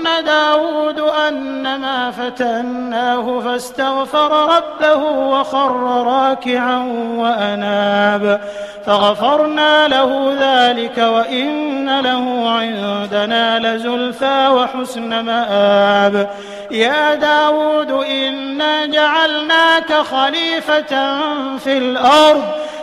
وظن داود أنما فتناه فاستغفر ربه وخر راكعا وأناب. فغفرنا له ذلك وإن له عندنا لزلفى وحسن مآب. يا داود إنا جعلناك خليفة في الأرض.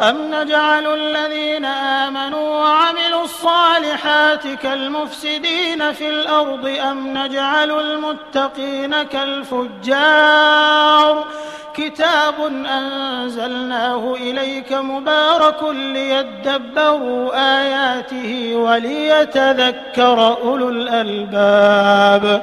أم نجعل الذين آمنوا وعملوا الصالحات كالمفسدين في الأرض أم نجعل المتقين كالفجار؟ كتاب أنزلناه إليك مبارك ليدبروا آياته وليتذكر أولو الألباب.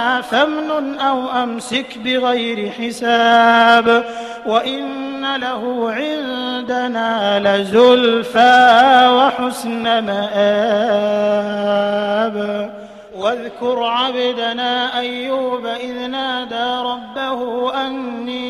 عطاؤنا فامنن أو أمسك بغير حساب وإن له عندنا لزلفى وحسن مآب. واذكر عبدنا أيوب إذ نادى ربه أني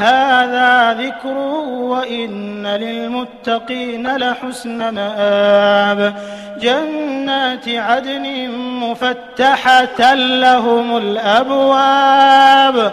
هذا ذكر وإن للمتقين لحسن مآب. جنات عدن مفتحة لهم الأبواب.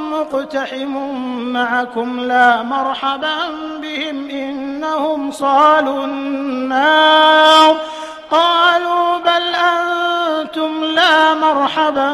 مقتحم معكم لا مرحبا بهم إنهم صالوا النار. قالوا بل أنتم لا مرحبا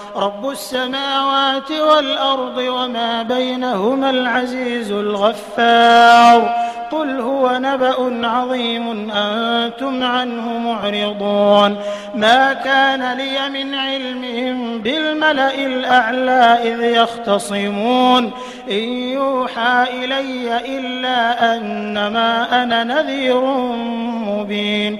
رب السماوات والأرض وما بينهما العزيز الغفار. قل هو نبأ عظيم أنتم عنه معرضون. ما كان لي من علمهم بالملأ الأعلى إذ يختصمون. إن يوحى إلي إلا أنما أنا نذير مبين.